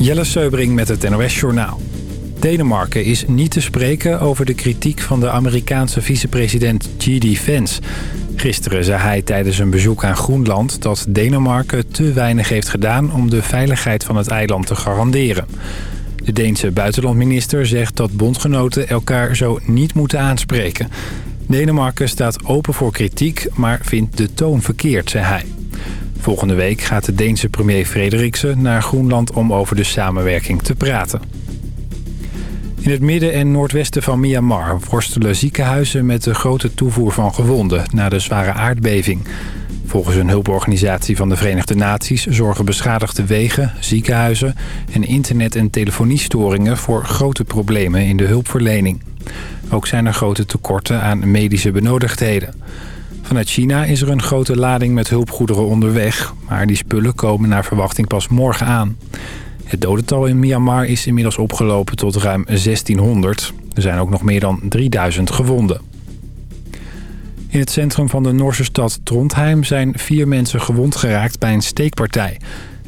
Jelle Seubring met het NOS Journaal. Denemarken is niet te spreken over de kritiek van de Amerikaanse vicepresident G.D. Vance. Gisteren zei hij tijdens een bezoek aan Groenland dat Denemarken te weinig heeft gedaan om de veiligheid van het eiland te garanderen. De Deense buitenlandminister zegt dat bondgenoten elkaar zo niet moeten aanspreken. Denemarken staat open voor kritiek, maar vindt de toon verkeerd, zei hij. Volgende week gaat de Deense premier Frederiksen naar Groenland om over de samenwerking te praten. In het midden en noordwesten van Myanmar worstelen ziekenhuizen met de grote toevoer van gewonden na de zware aardbeving. Volgens een hulporganisatie van de Verenigde Naties zorgen beschadigde wegen, ziekenhuizen en internet- en telefoniestoringen voor grote problemen in de hulpverlening. Ook zijn er grote tekorten aan medische benodigdheden. Vanuit China is er een grote lading met hulpgoederen onderweg... maar die spullen komen naar verwachting pas morgen aan. Het dodental in Myanmar is inmiddels opgelopen tot ruim 1600. Er zijn ook nog meer dan 3000 gewonden. In het centrum van de Noorse stad Trondheim zijn vier mensen gewond geraakt bij een steekpartij.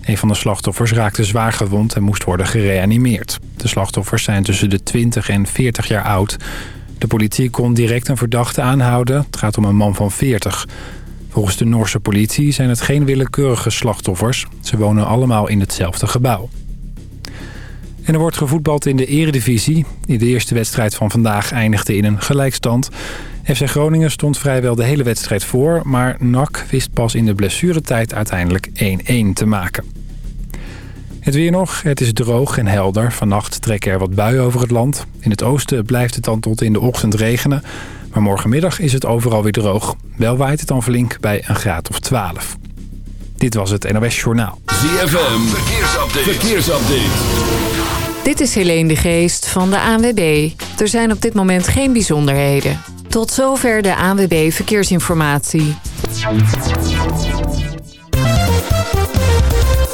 Een van de slachtoffers raakte zwaar gewond en moest worden gereanimeerd. De slachtoffers zijn tussen de 20 en 40 jaar oud... De politie kon direct een verdachte aanhouden. Het gaat om een man van 40. Volgens de Noorse politie zijn het geen willekeurige slachtoffers. Ze wonen allemaal in hetzelfde gebouw. En er wordt gevoetbald in de eredivisie. De eerste wedstrijd van vandaag eindigde in een gelijkstand. FC Groningen stond vrijwel de hele wedstrijd voor... maar NAC wist pas in de blessuretijd uiteindelijk 1-1 te maken. Het weer nog. Het is droog en helder. Vannacht trekken er wat buien over het land. In het oosten blijft het dan tot in de ochtend regenen. Maar morgenmiddag is het overal weer droog. Wel waait het dan flink bij een graad of 12. Dit was het NOS Journaal. ZFM. Verkeersupdate. Verkeersupdate. Dit is Helene de Geest van de ANWB. Er zijn op dit moment geen bijzonderheden. Tot zover de ANWB Verkeersinformatie.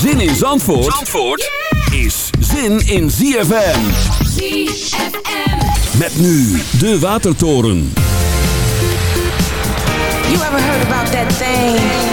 Zin in Zandvoort, Zandvoort is zin in ZFM. ZFM. Met nu de Watertoren. You ever heard about that thing?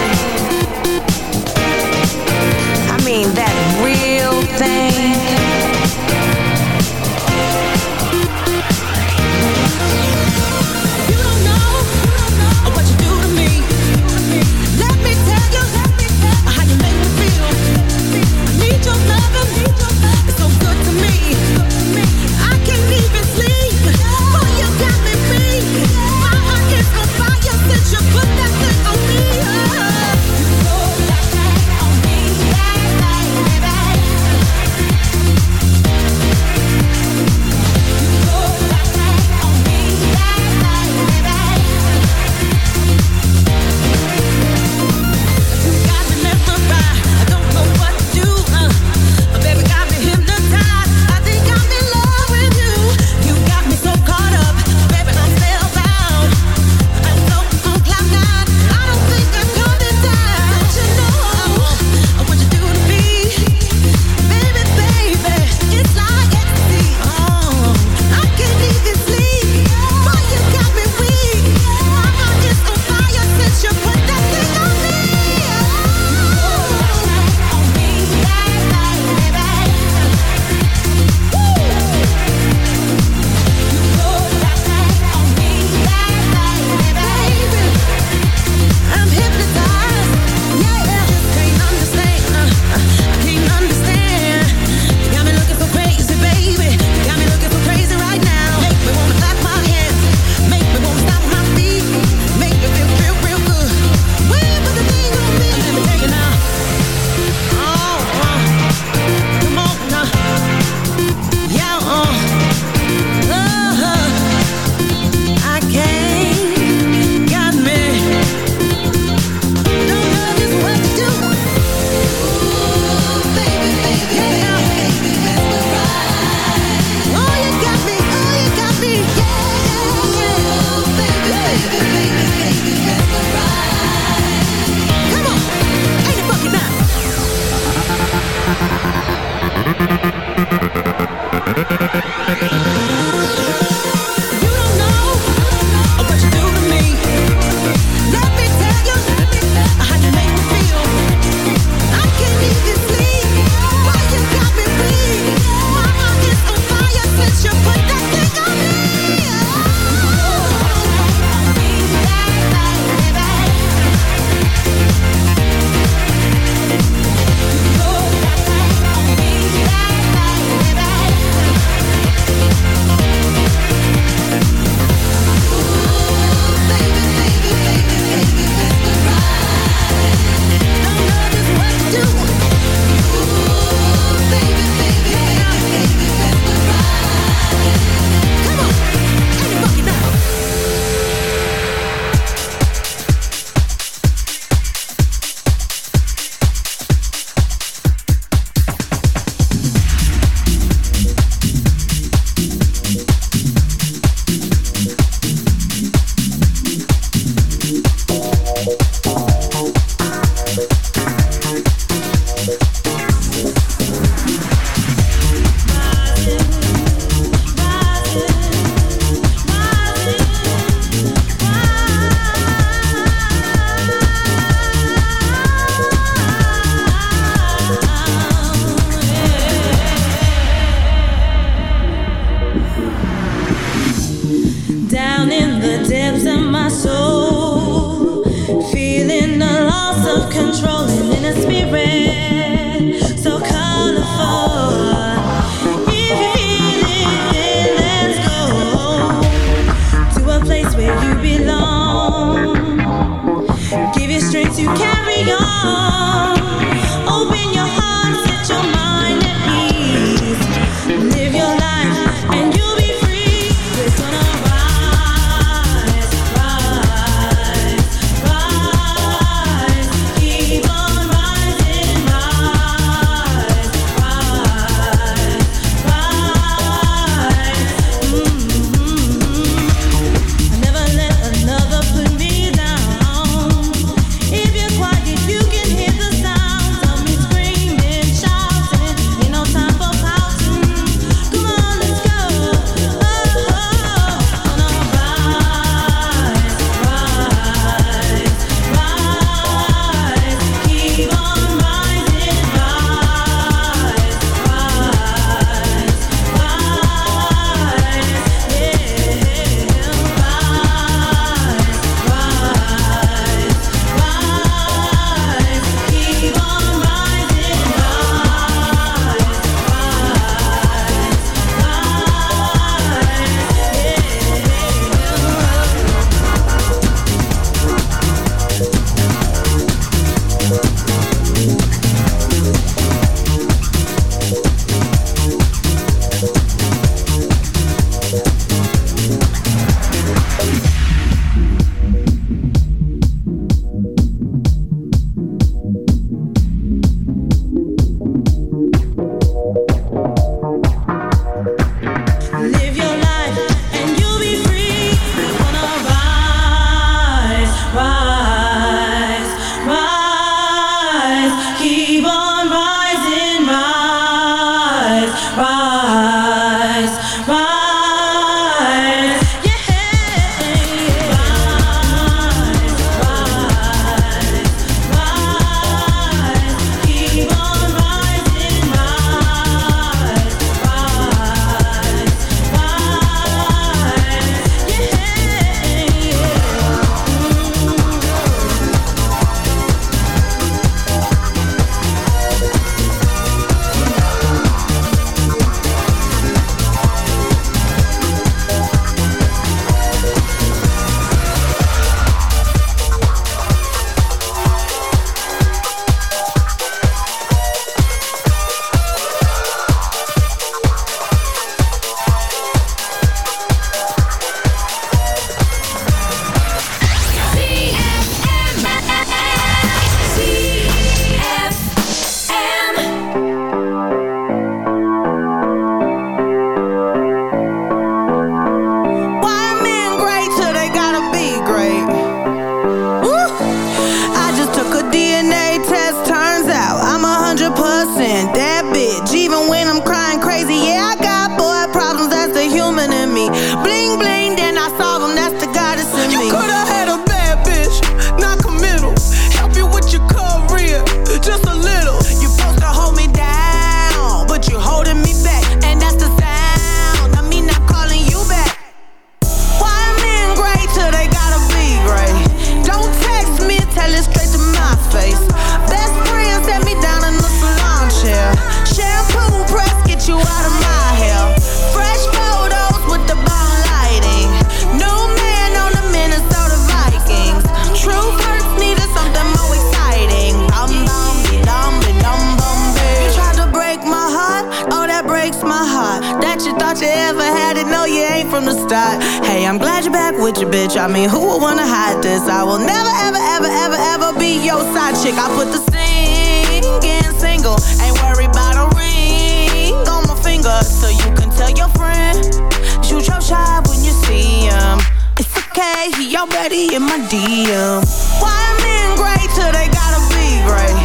My DM. Why men great till they gotta be great?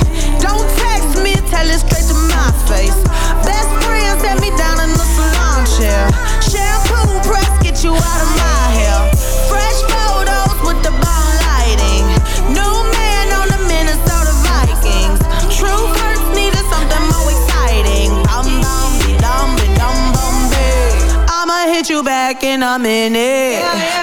Don't text me, tell it straight to my face. Best friend set me down in the salon chair. Shampoo press, get you out of my hair. Fresh photos with the bomb lighting. New man on the Minnesota Vikings. True hurts needed something more exciting. Dum dum be dum dum bum be. I'ma hit you back in a minute. Play tag,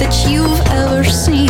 That you've ever seen,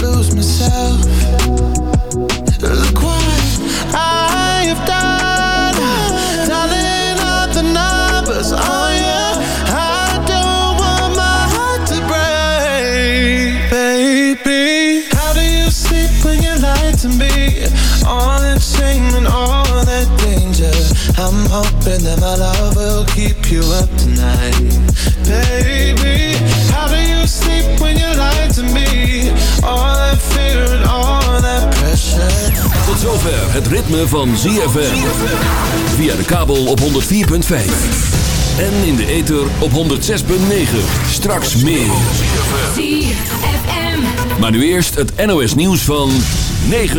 all that shame and all that danger. I'm hoping that my love will keep you up tonight, baby. How do you sleep when you lie to me? All that fear and all that pressure. Tot zover het ritme van ZFM. Via de kabel op 104.5. En in de ether op 106.9. Straks meer. Maar nu eerst het NOS nieuws van 9.